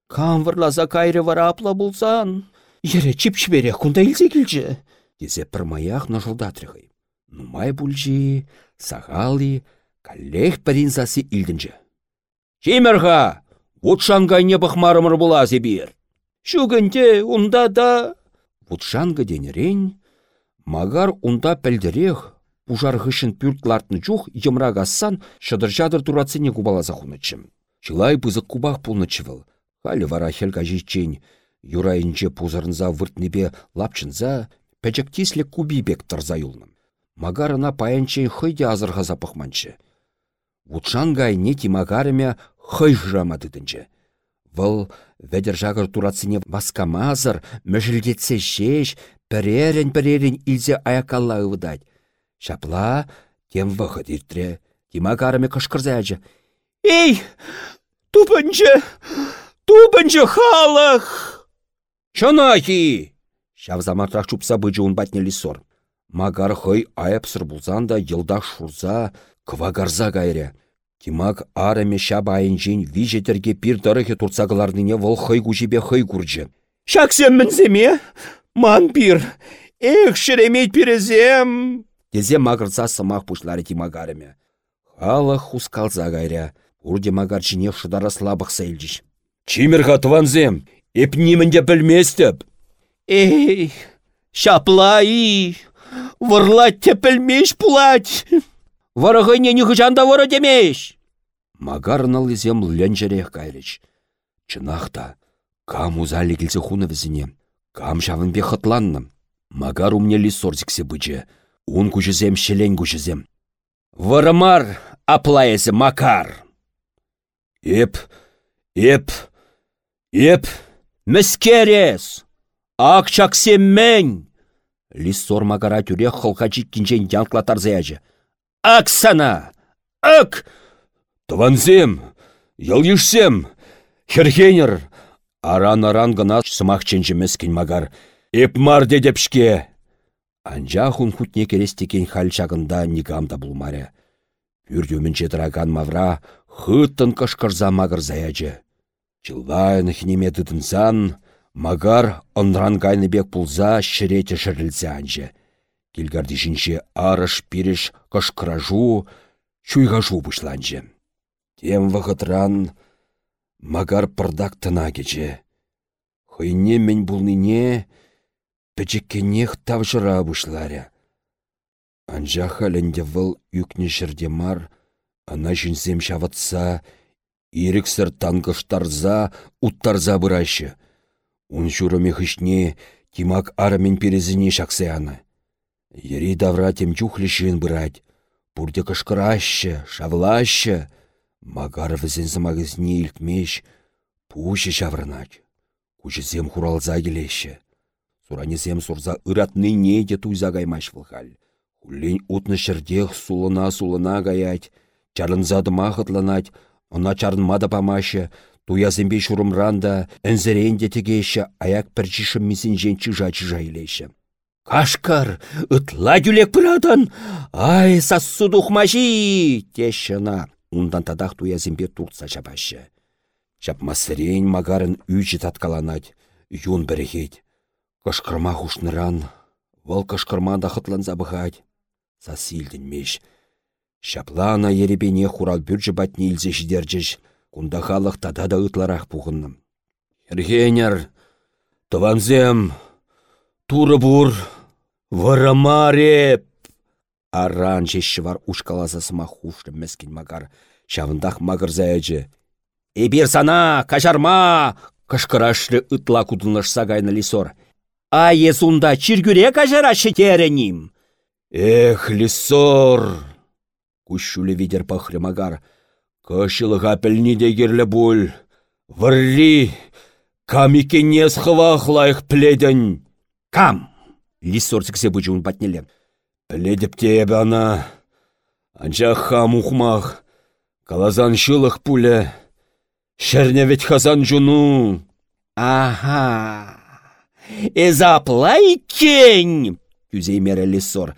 Кам варлаза кайры вара апла болсан, ере чипшбере кунда илзе келжі. Дезе пірмаях нұжылдатрығай. Нумай бұлжи, сағали, каллех паринзасы илдінжі. Чимерға, не бұхмарымыр бұлазы бір. Шүгінде, ұнда да... Вутшанга денерен, магар унда пәлдірех, пужарғышын пүртлартны чух, емрагассан, шыдыр-жадыр турацыне кубалаза хунычым. Чылай пызык кубах пулнычывыл. Халі вара хелга жиччен, юрайынче пузырынза выртнебе лапчынза, пәчіктеслі кубибек тұрза юлным. Магарына паянчен хыйде азырға запықманчы. Вутшанга не тимагарыме хый жрамадыдынчы. Вăл вәдер жағыр турацыне васкамазыр, мүжілдетсе шеш, пірерін-пірерін илзе аякалла ывыдать. Шапла тем вăхыт иртре, тима карыме кышкырзайжы. Эй, тупынчы, тупынчы халық! Чынахи! Шав замартрақ чупса быжы он батне лисор. Магар хый айыпсыр булзан да йылда шурза, квагарза гайре. Тимак араме шаба айынжен вижетерге пир тұрығы турцағыларныне вол хый кужибе хый куржы. Шаксем мінземе? Ман пир, эх шеремет пирезем. Тезе мағырса сымақ пушлары тимагарыме. Халық хускалза гайря. Урде магар жіне шыдара слабық сейлжіш. Чимерға тыванзем, немінде білместіп. Эй, шаплай, варлать тепілмеш пулать. Варығыне нюхыжанда вара демеш. Магарнал изем ленжерех кайрыч. Чынақта, кам узалі келсе хуны візіне, кам бе хытланным. Магар умне лисорзіксе бычы, ун күжізем шелен күжізем. Варымар аплайызы Макар. Эп, эп, эп. Міскерес, ақчаксем мен. Лисор магара тюре хылға жиккінжен янтлатар зәяжы. Аксана! Ак! Тыванзем! Йылйышсем! Херхенер! Аран-аран гына сымақ ченжімескен магар. Эп мар дедепшке! Анжа хун хутне керестекен хал чагында нигамда булмаре. Пүрдюмінче драган мавра хыттын кышкырза магыр заячы. Чылайын хінеме дыдынсан, магар онран кайны бек пулза шіреті шырылзе анжы. Килгардишинче арыш пиреш кышкыражу, чуйгажу бұшланчы. Тем вғытран магар пырдак тына кече. Хыйне мен булныне пәчеккенех тавжыра бұшларя. Анжа халінде выл юкне мар, ана жінсем шаватса, иріксір тангыштарза, уттарза бұрашы. Ун журыме хышне тимак арымен перезіне шақсы аны. Ери давра тем чухлешин бырать. Пурде кышкыраще, візен замагызне илтмеш, пуще шаврынать. Кучесем хуралза келеші. Суранесем сурза ыратны неде туйза гаймаш вылхал. Хуллен утны шырдех сулына-сулына гаять, чарынза дыма хытланать, она чарынмада памашы, туязембе шурымранда, әнзеренде тегеші, аяк пірчішім мисін жен чыжа-чыжа илеші. Кашкар, ытла жүлек бұрадан, ай, сассу дұхмаши, тешіна. Ундан тадақ туязімбе туртса жабашы. Жапмасырен магарын үйчі таткаланать, юн бірігет. Кышкырма хушныран, вол кышкырма да хытлан забығать. Сасилдін меш. Шаплана еребене хурал бүржі батне илзе жидерджіш, кунда халық тада да ытларақ пуғынным. Ергенер, тыванзем, туры бур, Варамареп! Аран жешші бар ушкалазасы махушты мәскен магар. Шавындах мағырзаячы. Эбир сана, кажарма! Кышкырашлы ытла кудынышса гайны лисор. А езунда чиргюре кажарашы тереним. Эх, лисор! Кущулі видер пахры магар. Кышылыға пілні дегерлі бұл. Варри! Камикенес хвахлайық пледен. Кам! Лисор тіксе бұжуын батнеле. Пледіп тебе ана. Анча хам ухмах. Калазан шылық пуле. Шерне ведь хазан жуну. Ага. Эзаплай кень! Лисор.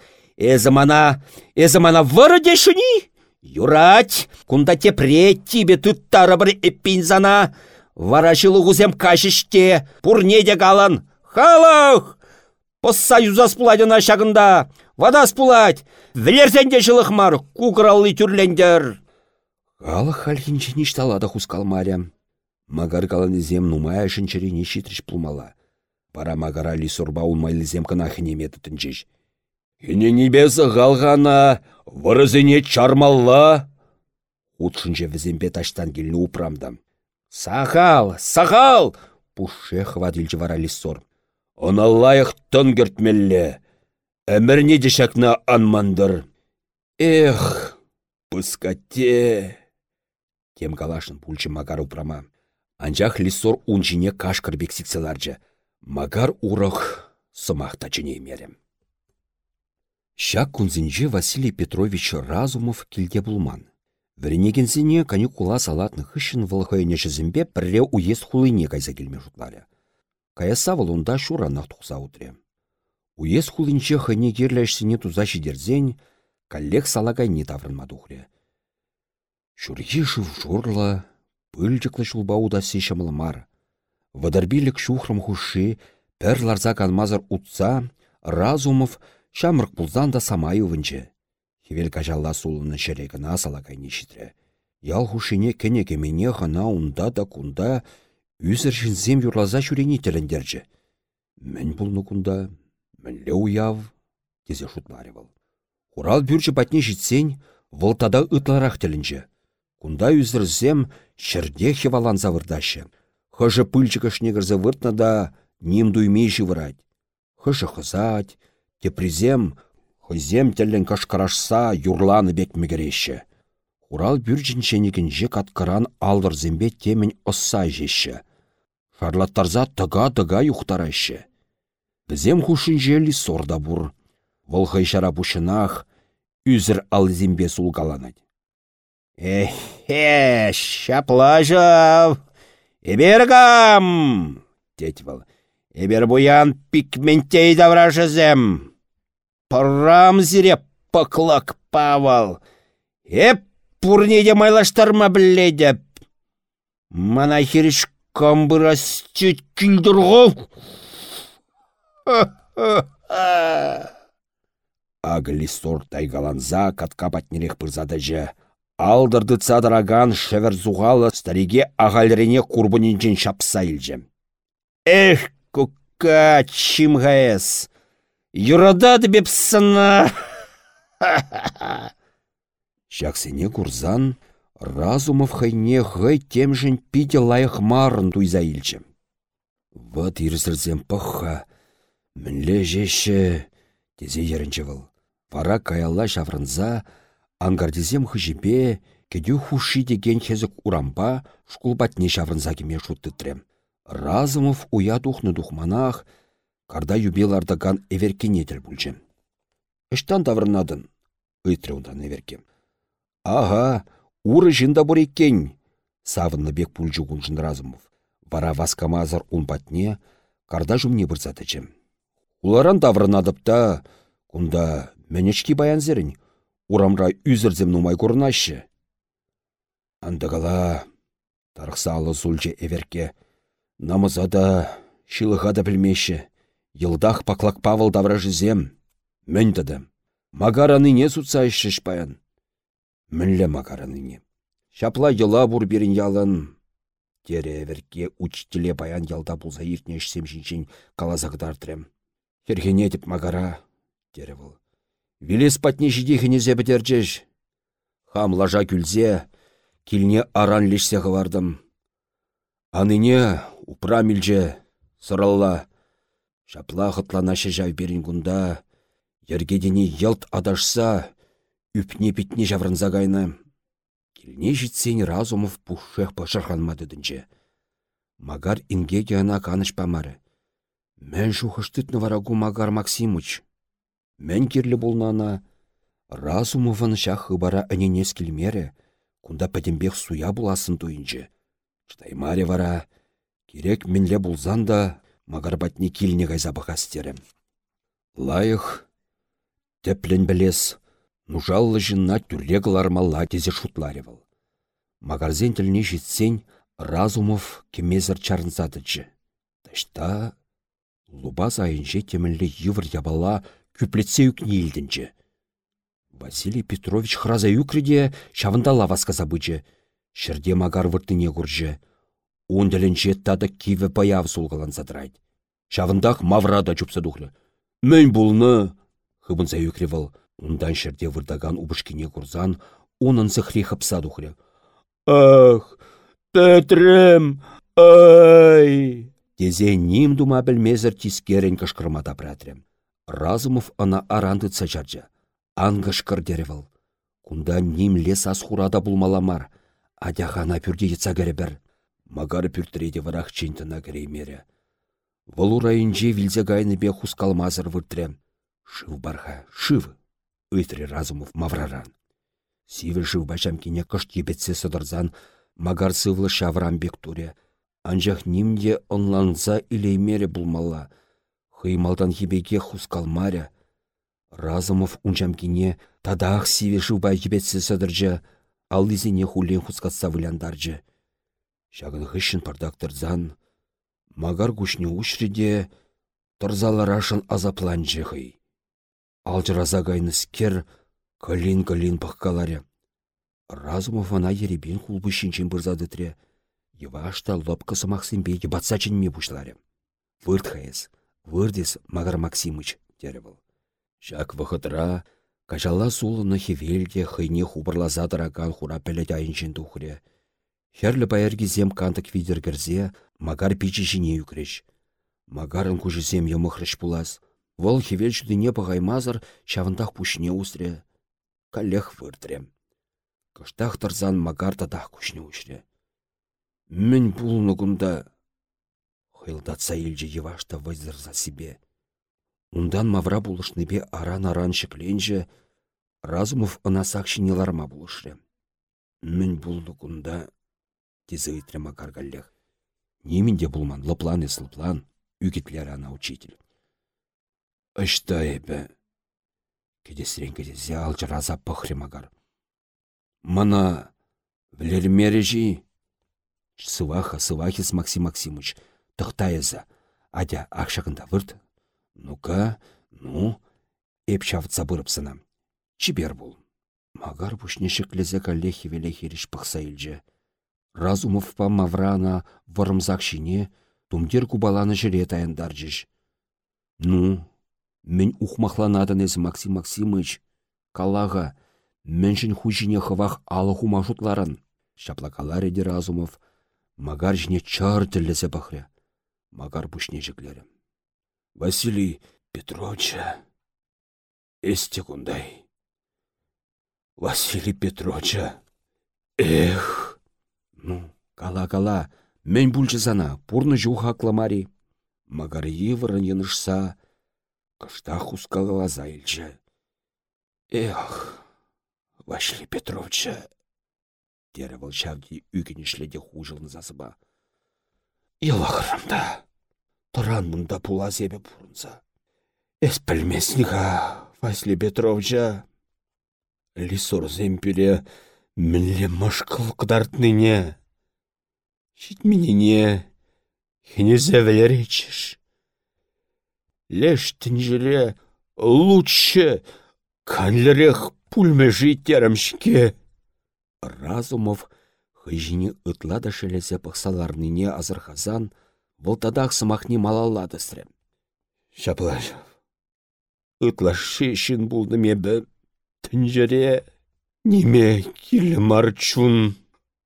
Мана, эзі мана вырыде шыни? Юрать, кунда тепре тебе туттары бір эппинзана. Варашылы гузем кашыште, пурнеде галан. Халық! Поссоюза спуладына шагында. Вода спулать. Влерзенде жылық мар, кукраллы түрлендер. Халық хальхинче ништалада хускал Маря. Магар каланезем нумая шынчерене шитріш пулмала. Пара магара лисорба унмайлызем кынахыне метітінчеш. Хіне небесі ғалғана, вырызыне чармалла. Утшынче віземпе таштан келіні упрамдам. Сахал, сахал! Пуше хвадилчі вара лисор. Она лайық Әмірне дешакна анмандыр. Эх, пыскате. Тем калашын пульчы магар упрама. Анчах лисор унчине кашкар бексикселарчы. Магар урах сымақта чіне мерем. Шак кунзинче Василий Петрович Разумов килде булман. Вірнегенсене каникула салатны хышын вылхайне жізімбе пірре уезд хулыне кайса келме жұтлары. Каяса валунда шуранақ тұқса утре. Уезд хулынче хыне керләшсене туза шидерзен, коллег салагай не таврынма тухре. Шурги жыв журла, пыльчыклы шулбауда сешамыл мар. Вадарбилік шухрым хуши, пәр ларза канмазыр утса, Разумов шамырк пулзан да самай увынче. Хевел кажалла сулыны шерегіна салагай нешітре. Ял хушине кене кемене хана унда да кунда үзір жінзем юрлаза шүрені тіліндерчі. Мен бұлны кунда, мінле уяв, тезе шутларевал. Хурал бүрчі батне житсен, волтада ытларақ тілінчі. Кунда үзірзем шерде хевалан завырдашы. Хыжы пыльчыкыш негірзі выртна да ним дуймейші вырать. Хыжы хызать, тепризем, хызем тілін кашкарашса юрланы бек мегереші. Урал бүрчіншенекінже каткаран алдыр зембе темін осса жеші. Шарлаттарза тыга-тыга юхтарайшы. Бізем хушын жели сорда бур. Волхай шара бушынах, үзір ал зембе сулгаланать. Эхе, шаплажав! Эбергам! Детвал. Эбер буян пикментей давражызем. Парам зире паклак павал. Эп пурнеде майлаштарма біледеп. Мана хириш камбыра стет күлдірғов. Агли сор тайгаланза катка батнелех пырзады жа. Алдырды цадраган шевер зуғалы стариге ағалрене курбунинчен шапса илже. Эх, кука чимгаэс. Юрадады беп сына. Шаксене курзан, Разумов хайне гай темжен пите лайық марын туйза илчі. Вот ирсірзем пăхха, мінле жеші, тезе ерінчі выл. Вара каялла шаврынза, ангардизем хыжипе, кеде хуши деген хезік урамба, шкулбатне шаврынза кеме шуттытрем. Разумов уя тухны тухманах, карда юбелардаган эверкенетел бүлчем. Эштан таврынадын, ыйтры ундан эверкем. Ага, уры жында бұр еккен, савынны бек кунжын Разумов. Вара васкамазыр унпатне, карда жумне. Уларан таврынадып та, кунда мәнешки баян зерін, урамра үзірзем нумай көрнашы. Андығала, тарықсалы зулче эверке, намызада, шилыға да білмеші, Йылдах паклак Павыл давражызем. Мін тадым. Магараны не сутса ішшіш баян. Мінлі магараныне. Шапла йыла бур берін ялын. Тере әверке учителе баян ялда бұлза жинчен калазагдартырым. Хергене деп магара, тере бұл. Вилес патне жидехіне зебедерчеш. Хам лажа күлзе, килне аран лешсе вардым. Аныне упрамилже сыралла. Шапла хытланашы жав берін күнда, ергедені елт адашса, үпне питне жаврынза гайны. Килне житсен разумов пушшех пашырханмады дінче. Магар ингеге ана каныш памары. Мен шухыштытны варагу Магар Максимыч. Мен кирлі болнана, Разумовын шах хыбара әненес келмере, кунда пәдембек суя буласын туйынчы. Штаймаре вара, керек мінле булзан да, магарбатне килне гайза бахастерем. Лайық, тәплен білес, нужаллы жынна түрле малла тезе шутларевал. Магарзен тіліне жетсен, Разумов кемезір чарынсадычы. Ташта луба сайынче темілі йывыр ябала күплетсе үкне елдінчі. Василий Петрович храза үкреде шавында лаваска забычы. Шырде магар выртыне күржі. Унделінче тады киві баяв сулғалан задырайды. Шавындақ маврада чупса духлы. Мен бұлны! Хыбынса үкревал. Ундан шырде вырдаган убышкине курзан, унын сыхри хыпса духлы. Ах, Петрем! Ай! Тезе ним дума білмезір тискерен кышкырмада пратрем. Разумов ана аранды цачарджа. Ангышкыр деревал. Кунда ним лес асхурада булмаламар. Адяхана пюрде етса бір. Магар пюртреде варах чинтына кереймере. Райынче вилсе гайны бе хускалмазыр выртрем. Шыв барха, шыв. Үйтре Разумов мавраран. Сиве шыв бачам кине кышт ебетсе сыдырзан магар сывлы шаврам туре. Анжақ нимде онланса илеймере булмалла. Хыймалдан хибеге хускалмаря. Разумов унчамкине тадах сиве шубай хибетсе сыдыржы, аллизине хулен хускатса выляндаржы. Шагын хыщын пардактырзан, магар кушне ушриде тұрзаларашын азапланжы хый. Алжыраза кер калин-калин пахкаларе. Разумов ана еребен хулбы шинчен Евашта лопка самақсынбе ебатсачын ме бұшларе. Вырт хайыз, вырдес Магар Максимыч, дері был. Шак вахытра, кажала сулыны хевелде хыйне хубырлаза дараган хура пәлет айыншын тухре. Херлі байырги зем кантык видер кірзе, Магар пичі жіне юкреш. Магарын зем емықрыш пулас. Вол хевел жүдіне бағаймазыр, шавындақ пушне устре. Калех выртрем. Кыштах тұрзан магарда тах күшіне үшре. Мін бұлны күнда хылдатса елже евашта вайзырза себе. Ундан мавра бе аран-аран шекленже, Разумов ына сақшынеларма бұлышры. Мін бұлны күнда тезі үйтре магаргаллех. Немінде бұлман, лыплан ес лыплан, үгітлер ана учитель. Ышта ебі. Кедесірен кедезе алжыраза пықры магар. Мана влермережи. Сываха, сывахис Максим Максимыч. Тұқтайыза. Адя ақшағында вырт. Ну-ка, ну, эп шавытса бұрыпсына. Чибер бұл. Магар бұшнешік лезе каллехи велехеріш пықса. Разумов па маврана варымзақ шине, тумдер кубаланы жіре таяндар Ну, мен ухмахланадын Максим Максимыч. Калаға, Мменншін хужине хывах алы хума жутларын. Шаплакалар еді Разумов. Магар жіне чар тіллесе. Магар бұшне. Василий Петровича. Кундай. Василий Петровича. Эх. Ну, кала-кала. Мен бүлчі зана, пурны жуха кламари. Магар еврын енышса, кышта хускалала зайлчы. Эх. Василий Петровича. Дері бұл шавди үгінішледе хужылын засыба. Тұран мұнда пула зебе бұрынса. Эс білмесніға, Василий Петровича. Лисор земпеле мінле мұшқыл қыдартныне. Шитменене, хіне зәвелер ечіш. Леш тінжіре лучше канлерех пульме життерімшке. Разумов хыжине ытла да шелесе пықсаларныне азырхазан, волтадақ сымахне малалады сірем. Шаплаш, ытла шешін булды мебі, тінжере, неме келі марчун.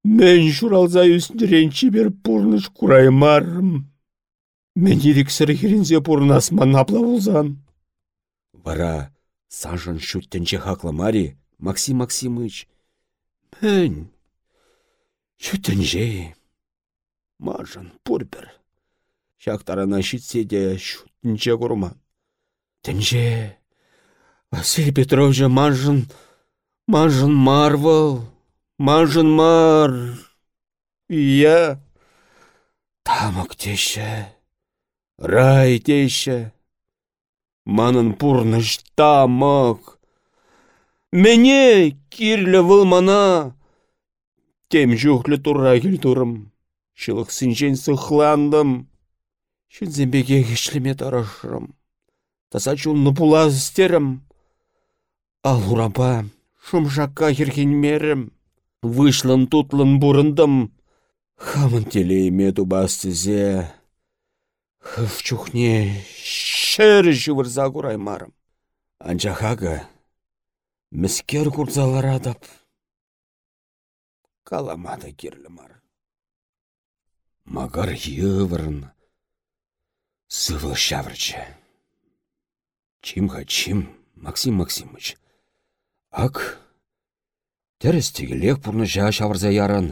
Мен журалза үстірен чибер пурныш кураймарым. Мен ерексір херензе пурнасман апла болзан. Вара сажын шүттенче хақлы мари, Максим Максимыч. Мен шүттенже. Мажын пурбір. Шақтарана шитсе де шүттенче курма. Тенже Василий Петрович мажын, мажын марвыл. Мажын мар. Я. Тамок теше. Рай теше. Манын пурныш тамок. Мене кирлі вылмана. Тем жүхлі тура келтурым. Шылық сінжен сықландым. Шынзенбеге кешлеме тарашырым. Таса чулны пула істерім. Ал урапа шумшакка мерім. Вышлын тутлын бурындым. Хамын телейме чухне шер жывырза кураймарым. Анчахага міскер курзаларадап. Каламада керлі мар. Магар йывырын. Сывыл шаврчы. Чимха чим, Максим Максимыч. Ак Тәріс тегілек бұрны жа шавырза яран.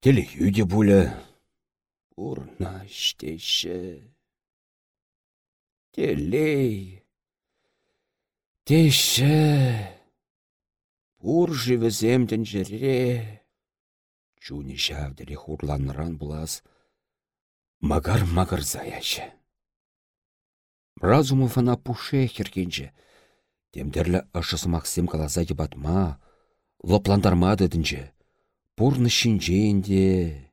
Телі үйде бұлі. Урна штейші. Телей. Тейші. Пур живіземден жере. Чуни шавдері хурланыран бұлас. Магар-магар заяшы. Разумов ана пуше херкенче. Темдерлі ашысы Максим каласа батма лопландарма дедінче. Пурны шинженде,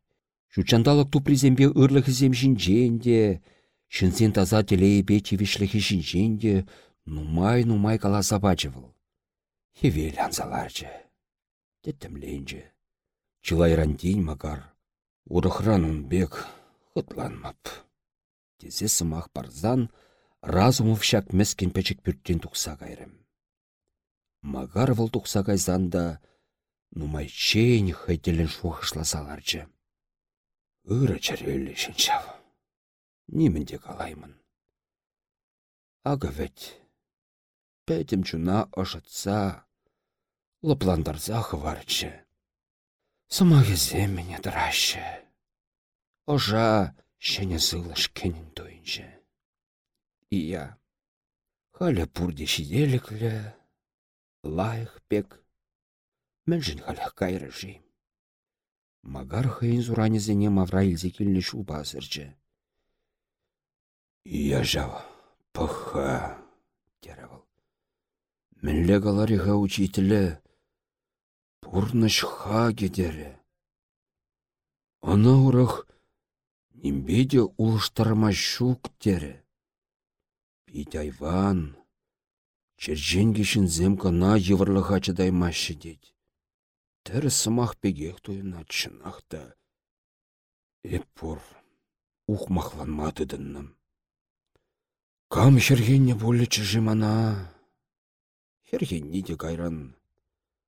тупризембе ырлық зем шинженде, Шынсен таза телейбе чевишліхі шинженде, нумай-нумай каласа бачывыл. Хевел анзаларчы. Чылайран дейін магар. Урықран бек хытланмап. Тезе сымақ барзан, разумов шак мескен пәчік бүрттен тұқса кайрым. Магар вăл тухса кайсанда, нумайчен хайтелен шухышласаларчы. Ыры чәрелі шынчав. Немінде калаймын. Ага вәт. Пәтім чуна ошатса, лыпландарса хыварчы. Сымағезе мене дырашы. Ожа шәне сылыш кенін тойынчы. Ия. Халя пурде шиделіклі, лайық пек. Мәлжін халях кайрыжи. Магар хыйын зуранезене мавра илзе келіне шуба азырчы. Я жау, пыха, теревал. Мінле галариға учителі, пурныш ха кедері. Ана урах нимбеде улыштарма шук тері. Пить айван, Чержен кешін земкана еврлыға чыдаймашы дед. Тәрі сымақ бегек тойына чынақта. Эппор, ухмахланмады дынным. Кам хергенне болі чыжымана. Хергенне де кайран.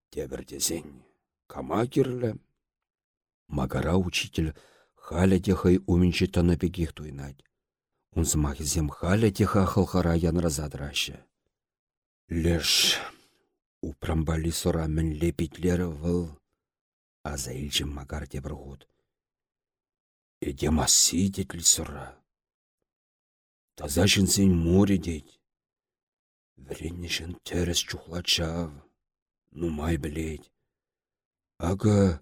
Тебірдезен. Кама керлі. Магара учитель халя техай умінші бегек тойнать. Унсымах зем халя теха хылхара янразадырашы. Леш, упрамбали сора мен лепитлері выл, аза илчім магар тебір ғуд. Эде масси детлі сора. Таза жынсен море дейд. Вреннешін терес чухлачав, нумай білейд. Ага,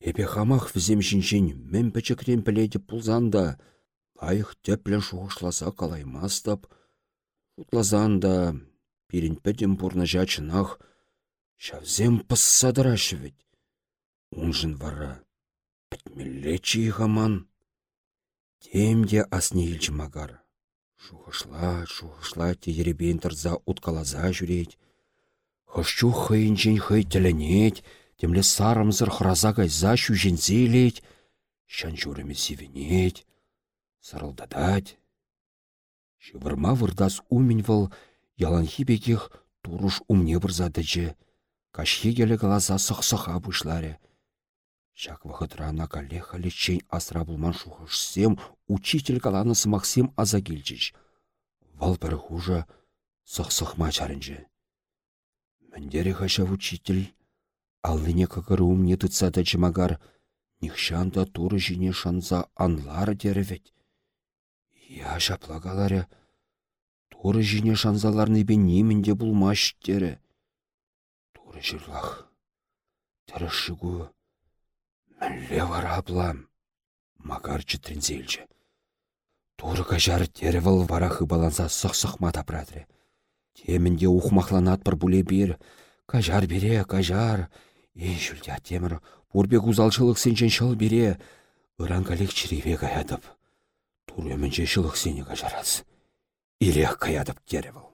эпе хамах візем жінжен мен пәчекрен білейді пулзанда, лайық теплен шуғышласа калаймастап, шутлазанда, Пирин пәдем пурна жачынах, шавзем пассадырашы ведь. Унжын вара, пітмеллечі ғаман. Темде асне илчі магар. Шухышла, шухышла еребен тұрза уткалаза жүрет. Хышчу хыйынчен хый тілінет, темле сарымзыр храза гайза шүжензелет, шан жүрімі севенет, сарылдадать. Шывырма вырдас умень выл, яланхи бекех туруш умне бұрзадычы. Кашхи келі қаласа сықсыға бұшлары. Шак вахытрана калле халечен асра булман шухышсем учитель каланы сымақсем аза келчіч. Вал бір хужа сық-сықма чарынжы. Міндері хаша учитель, аллыне какырум не тыца да чымагар, нихшанда туры жіне шанза анлар деревет. Я шаплагаларя, туры жіне шанзаларны бен немінде булмаш дере. Туры жырлах, тірі Мәлле вара аплам. Макар чітрінзелчі. Туры кажар теревал вара хыбаланса сық-сықма тапрадыры. Темінде ухмахланат бір бұле бір. Кажар бере, кажар. Ей жүлде темір, бұрбек ұзалшылық сенчен шыл бере. Үран калек чіреве каядып. Тур өмінче шылық сене кажарас. Ирек каядып теревал.